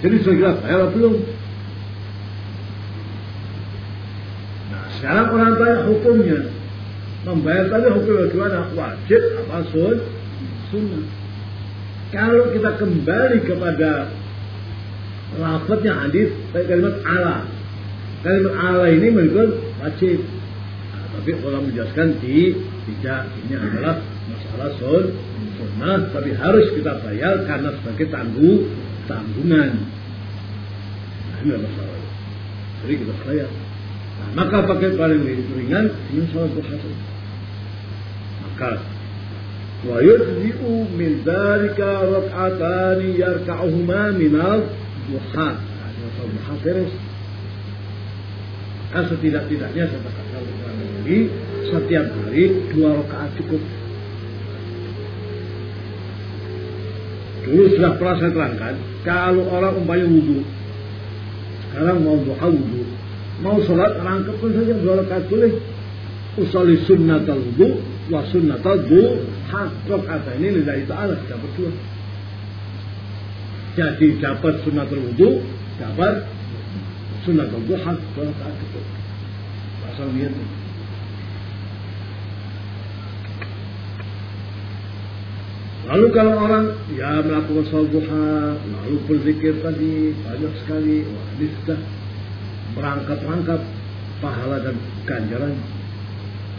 jadi sudah bayar atau belum? Nah, sekarang orang tanya hukumnya. Membayar tadi hukumnya bagaimana? Wajib apa sun? Sunnah. Kalau kita kembali kepada lafadznya hadis, kalimat ala. Kalimat ala ini menunjukkan wajib. Nah, tapi kalau menjelaskan di tidak ini adalah masalah sun, sunnah, tapi harus kita bayar karena sebagai tanggung tanggungan. Nah, ini masalah. Jadi kita bayar. Nah, maka pakai paling ringan ini sholat duha Maka wa yujzi'u min dzalika rak'atani yarka'uhuma min al-duha. Nah, sholat duha beres. Kan setidak-tidaknya saya katakan lagi setiap hari dua rakaat cukup. Dulu sudah pernah saya terangkan, kalau orang umpamanya wudhu, sekarang mau duha wudhu, mau sholat rangkapkan saja dua rakaat boleh. Usali sunnatal wudhu wa sunnatal duha. Rakaat ini lillahi ta'ala kita berdua. Jadi dapat sunnatul wudhu, dapat sunnatul duha, dua rakaat cukup. Asal niat. Lalu kalau orang ya melakukan sholat duha, lalu berzikir tadi banyak sekali, wah ini sudah merangkap-rangkap pahala dan ganjaran.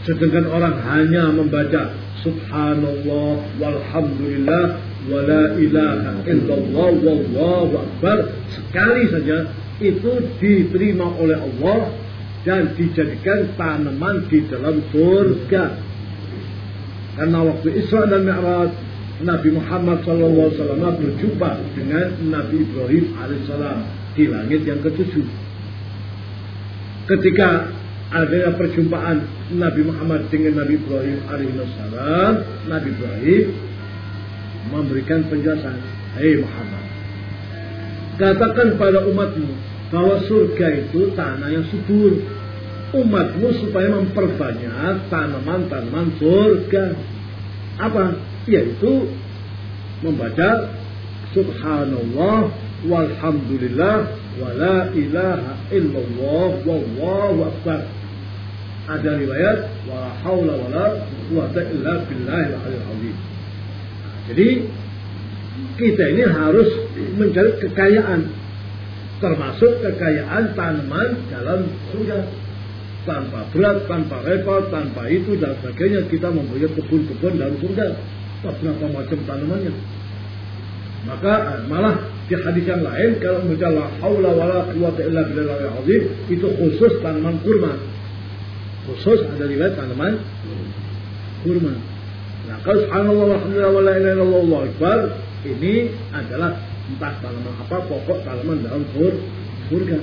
Sedangkan orang hanya membaca Subhanallah walhamdulillah wala ilaha illallah wallahu akbar sekali saja itu diterima oleh Allah dan dijadikan tanaman di dalam surga. Karena waktu Isra dan Mi'raj Nabi Muhammad SAW berjumpa dengan Nabi Ibrahim alaihissalam di langit yang ketujuh. Ketika ada perjumpaan Nabi Muhammad dengan Nabi Ibrahim alaihissalam, Nabi Ibrahim memberikan penjelasan, Hei Muhammad, katakan pada umatmu bahwa surga itu tanah yang subur. Umatmu supaya memperbanyak tanaman-tanaman surga. Apa? Yaitu membaca subhanallah walhamdulillah wala ilaha illallah wallahu akbar. Ada riwayat wala haula wala quwata illa billahil azim. Jadi kita ini harus mencari kekayaan termasuk kekayaan tanaman dalam surga. Tanpa berat, tanpa repot, tanpa itu dan sebagainya kita mempunyai kebun-kebun dalam surga berapa macam tanamannya. Maka eh, malah di hadis yang lain kalau membaca la haula wala quwata illa billahil azim itu khusus tanaman kurma. Khusus ada riwayat tanaman kurma. Nah, kalau subhanallah walhamdulillah wala ilaha illallah Allah akbar ini adalah entah tanaman apa pokok tanaman dalam surga.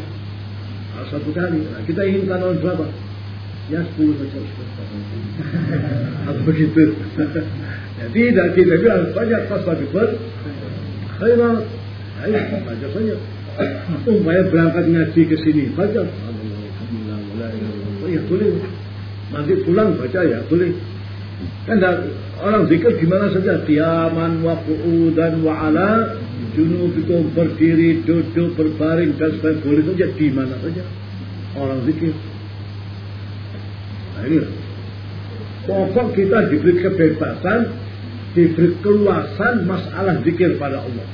Satu kali. Nah, kita ingin tanaman berapa? Ya sepuluh saja. Atau begitu. Jadi dan kita juga harus banyak fasabiqul khairat. Ayo baca saja. Umpamanya berangkat ngaji ke sini baca. Ya boleh. Nanti pulang baca ya boleh. Kan orang zikir gimana saja tiaman wa dan wa ala junubikum berdiri, duduk, berbaring dan sebagainya boleh saja di mana saja orang zikir. Nah ini pokok kita diberi kebebasan diberi keluasan masalah zikir pada Allah.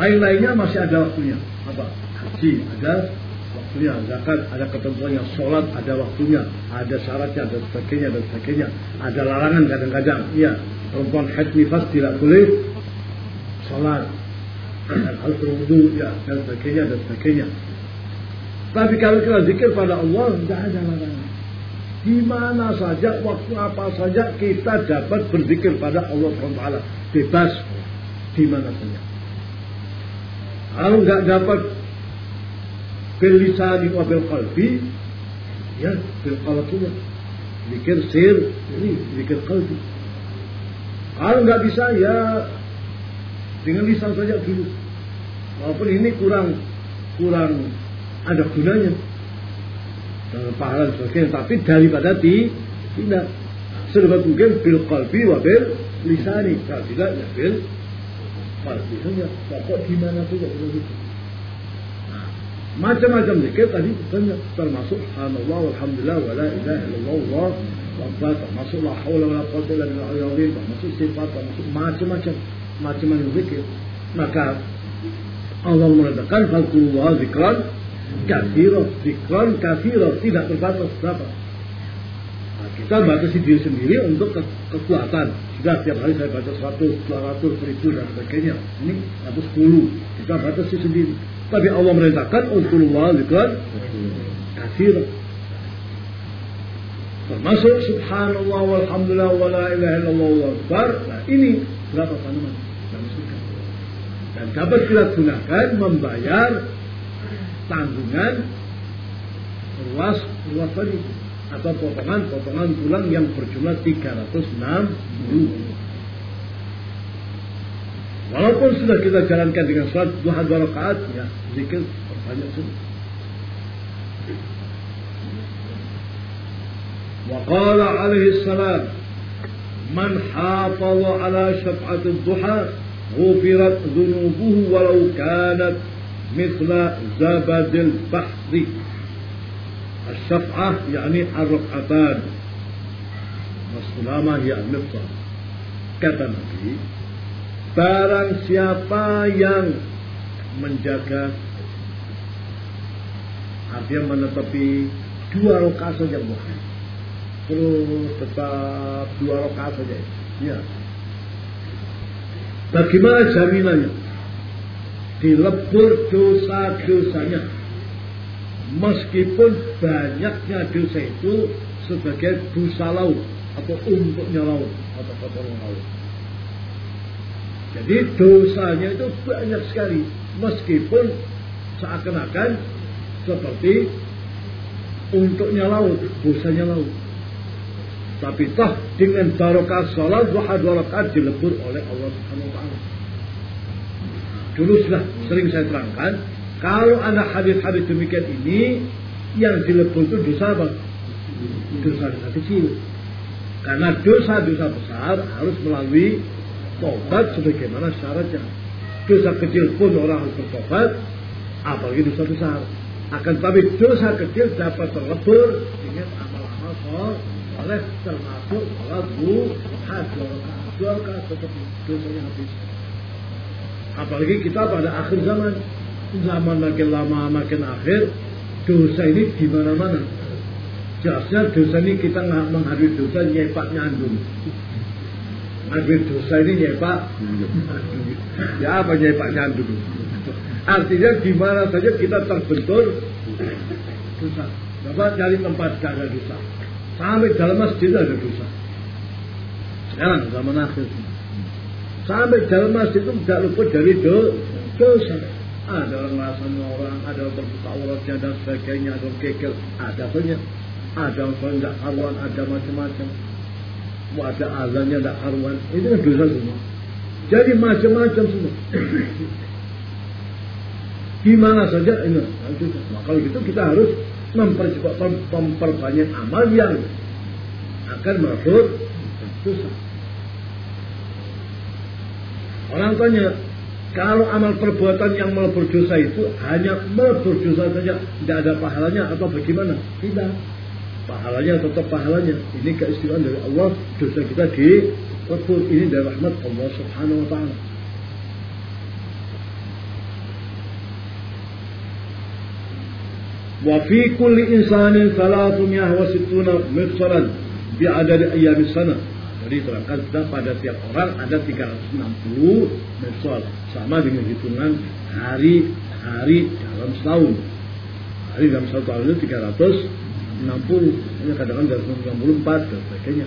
Lain-lainnya masih ada waktunya. Apa? Haji ada waktunya, zakat ada ketentuannya, sholat ada waktunya, ada syaratnya dan sebagainya dan sebagainya. Ada larangan kadang-kadang. Iya, perempuan haid nifas tidak boleh sholat. Harus berwudu ya dan sebagainya dan sebagainya. Tapi kalau kita zikir pada Allah tidak ada larangan. Di mana saja, waktu apa saja kita dapat berzikir pada Allah SWT. Bebas. Di mana saja. Kalau nggak dapat belisani wa bil qalbi, ya bil qalbinya. Zikir sir, ini zikir qalbi. Kalau nggak bisa ya dengan lisan saja dulu. Walaupun ini kurang kurang ada gunanya pahala dan sebagainya. Tapi daripada di tidak sedapat mungkin bil qalbi wa bil lisani. Kalau tidak ya bil qalbi. Saja pokok di mana saja itu Macam-macam zikir tadi banyak. Termasuk subhanallah walhamdulillah wala ilaha illallah wa termasuk la haula wala quwwata illa billah termasuk sifat termasuk macam-macam. Macam-macam zikir. Maka Allah mengatakan fakulullah zikran kathira zikran kathira tidak terbatas berapa nah, kita batasi diri sendiri untuk ke kekuatan. Sudah tiap hari saya baca 100, 200, 1000 dan sebagainya. Ini atau 10 kita batasi sendiri tapi Allah merintahkan Allah zikran kathira termasuk subhanallah walhamdulillah wa la ilaha illallah wa nah ini berapa tanaman? Dan dapat kita gunakan membayar tanggungan ruas ruas tadi atau potongan-potongan tulang yang berjumlah 360 Walaupun sudah kita jalankan dengan sholat dua dua rakaat, ya zikir banyak sudah. وقال عليه السلام من حافظ على شفعة الضحى غفرت ذنوبه ولو كانت مثل زبد البحر الشفعة يعني الركعتان والسلامة هي النفطة kata Nabi barang siapa yang menjaga artinya menetapi dua rakaat saja bukan terus tetap dua rakaat saja ya bagaimana jaminannya Dilebur dosa-dosanya. Meskipun banyaknya dosa itu sebagai dosa laut atau untuknya laut atau kotoran laut. Jadi dosanya itu banyak sekali meskipun seakan-akan seperti untuknya laut, dosanya laut. Tapi toh dengan barokah salat dua rakaat dilebur oleh Allah Subhanahu wa taala. Dulu sudah sering saya terangkan, kalau ada hadis-hadis demikian ini, yang dilebur itu dosa apa? Dosa-dosa kecil. Karena dosa-dosa besar harus melalui tobat sebagaimana syaratnya. Dosa kecil pun orang harus bertobat, apalagi dosa besar. Akan tapi dosa kecil dapat terlebur dengan amal-amal soleh termasuk sholat duha dua rakaat tetap dosanya habis. Apalagi kita pada akhir zaman. Zaman makin lama makin akhir. Dosa ini di mana-mana. Jelasnya dosa ini kita nggak menghadapi dosa nyepak nyandung. Menghadapi dosa ini nyepak. ya apa nyepak nyandung? Artinya di mana saja kita terbentur dosa. Coba cari tempat gak ada dosa. Sampai dalam masjid ada dosa. Sekarang zaman akhir. Sampai dalam masjid itu tidak luput dari dosa. Ada orang rasanya orang, ada orang terbuka auratnya dan sebagainya, ada orang kekel, ada banyak. Ada orang tidak haruan, ada macam-macam. Ada azannya tidak haruan. Itu kan dosa semua. Jadi macam-macam semua. Di mana saja ini. Nah, kalau gitu kita harus mempercepat memperbanyak amal yang akan melebur dosa. Orang tanya, kalau amal perbuatan yang mau berdosa itu hanya mau berdosa saja, tidak ada pahalanya atau bagaimana? Tidak. Pahalanya tetap pahalanya. Ini keistimewaan dari Allah, dosa kita di dilebur. Ini dari rahmat Allah Subhanahu wa taala. Wa fi kulli insanin salatun yahwasituna mifsalan bi bi'adadi ayyamis sanah. Jadi terangkan sudah pada tiap orang ada 360 mesol sama dengan hitungan hari-hari dalam setahun. Hari dalam satu tahun itu 360, hanya kadang-kadang 364 dan sebagainya.